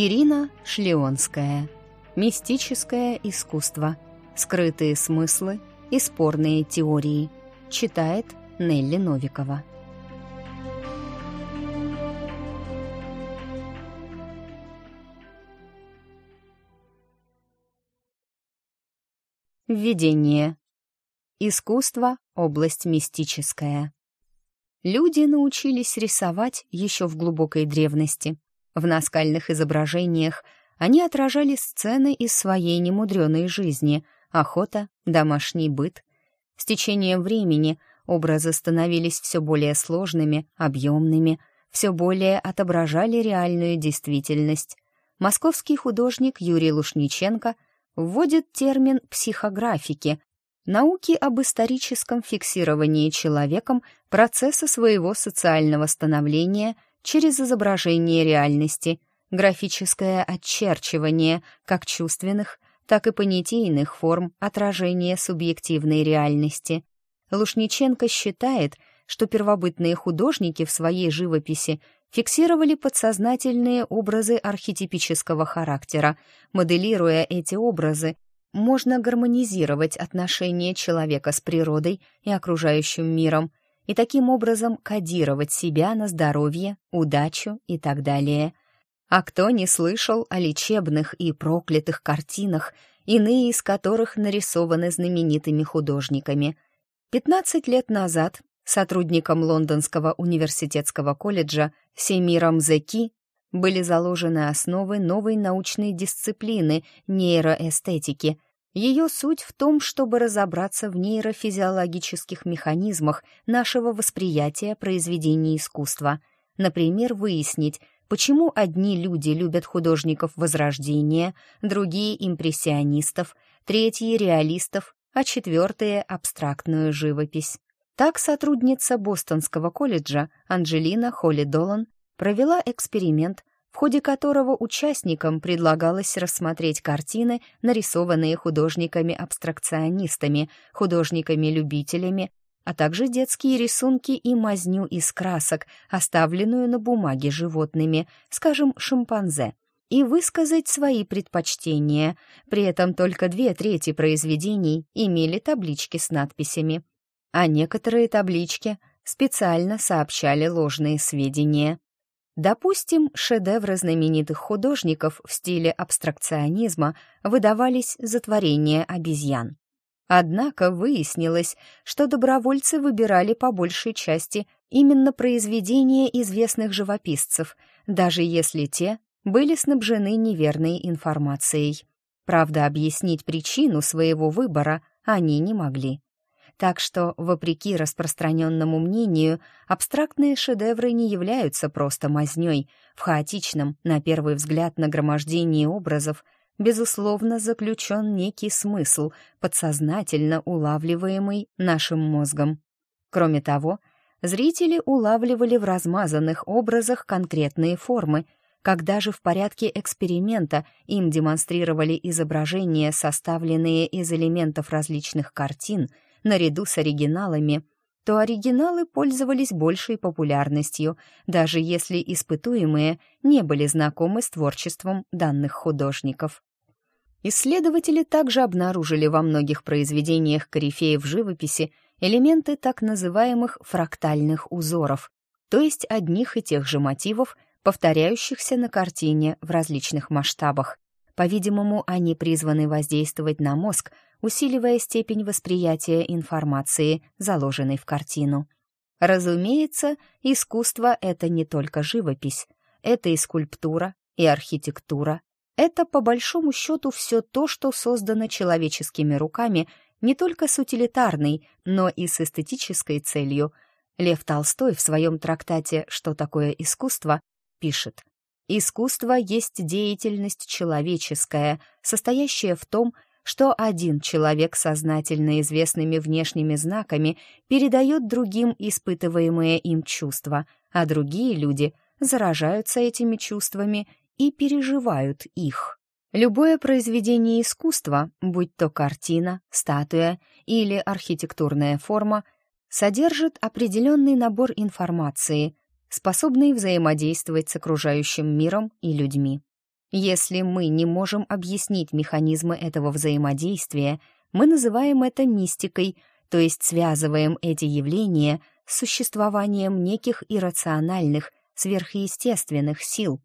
Ирина Шлеонская. Мистическое искусство. Скрытые смыслы и спорные теории. Читает Нелли Новикова. Введение. Искусство — область мистическая. Люди научились рисовать еще в глубокой древности. В наскальных изображениях они отражали сцены из своей немудреной жизни — охота, домашний быт. С течением времени образы становились все более сложными, объемными, все более отображали реальную действительность. Московский художник Юрий Лушниченко вводит термин «психографики», науки об историческом фиксировании человеком процесса своего социального становления через изображение реальности, графическое очерчивание как чувственных, так и понятийных форм отражения субъективной реальности. Лушниченко считает, что первобытные художники в своей живописи фиксировали подсознательные образы архетипического характера, моделируя эти образы можно гармонизировать отношения человека с природой и окружающим миром и таким образом кодировать себя на здоровье, удачу и так далее. А кто не слышал о лечебных и проклятых картинах, иные из которых нарисованы знаменитыми художниками? 15 лет назад сотрудникам Лондонского университетского колледжа Семиром Зеки были заложены основы новой научной дисциплины нейроэстетики. Ее суть в том, чтобы разобраться в нейрофизиологических механизмах нашего восприятия произведений искусства. Например, выяснить, почему одни люди любят художников Возрождения, другие — импрессионистов, третьи — реалистов, а четвертые — абстрактную живопись. Так сотрудница Бостонского колледжа Анджелина Холли Долан провела эксперимент, ходе которого участникам предлагалось рассмотреть картины, нарисованные художниками-абстракционистами, художниками-любителями, а также детские рисунки и мазню из красок, оставленную на бумаге животными, скажем, шимпанзе, и высказать свои предпочтения. При этом только две трети произведений имели таблички с надписями, а некоторые таблички специально сообщали ложные сведения. Допустим, шедевры знаменитых художников в стиле абстракционизма выдавались за творение обезьян. Однако выяснилось, что добровольцы выбирали по большей части именно произведения известных живописцев, даже если те были снабжены неверной информацией. Правда, объяснить причину своего выбора они не могли. Так что, вопреки распространенному мнению, абстрактные шедевры не являются просто мазнёй. В хаотичном, на первый взгляд, нагромождении образов, безусловно, заключен некий смысл, подсознательно улавливаемый нашим мозгом. Кроме того, зрители улавливали в размазанных образах конкретные формы, когда же в порядке эксперимента им демонстрировали изображения, составленные из элементов различных картин — наряду с оригиналами, то оригиналы пользовались большей популярностью, даже если испытуемые не были знакомы с творчеством данных художников. Исследователи также обнаружили во многих произведениях корифеев живописи элементы так называемых фрактальных узоров, то есть одних и тех же мотивов, повторяющихся на картине в различных масштабах. По-видимому, они призваны воздействовать на мозг, усиливая степень восприятия информации, заложенной в картину. Разумеется, искусство — это не только живопись, это и скульптура, и архитектура. Это, по большому счету, все то, что создано человеческими руками не только с утилитарной, но и с эстетической целью. Лев Толстой в своем трактате «Что такое искусство» пишет Искусство есть деятельность человеческая, состоящая в том, что один человек сознательно известными внешними знаками передает другим испытываемые им чувства, а другие люди заражаются этими чувствами и переживают их. Любое произведение искусства, будь то картина, статуя или архитектурная форма, содержит определенный набор информации, способные взаимодействовать с окружающим миром и людьми. Если мы не можем объяснить механизмы этого взаимодействия, мы называем это мистикой, то есть связываем эти явления с существованием неких иррациональных, сверхъестественных сил.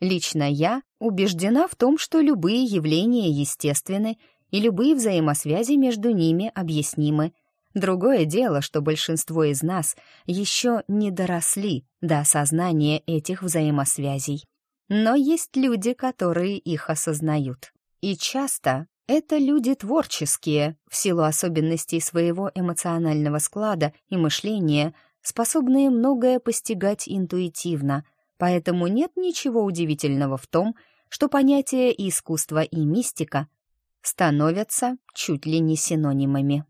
Лично я убеждена в том, что любые явления естественны и любые взаимосвязи между ними объяснимы. Другое дело, что большинство из нас еще не доросли до осознания этих взаимосвязей. Но есть люди, которые их осознают. И часто это люди творческие, в силу особенностей своего эмоционального склада и мышления, способные многое постигать интуитивно, поэтому нет ничего удивительного в том, что понятия искусства и мистика становятся чуть ли не синонимами.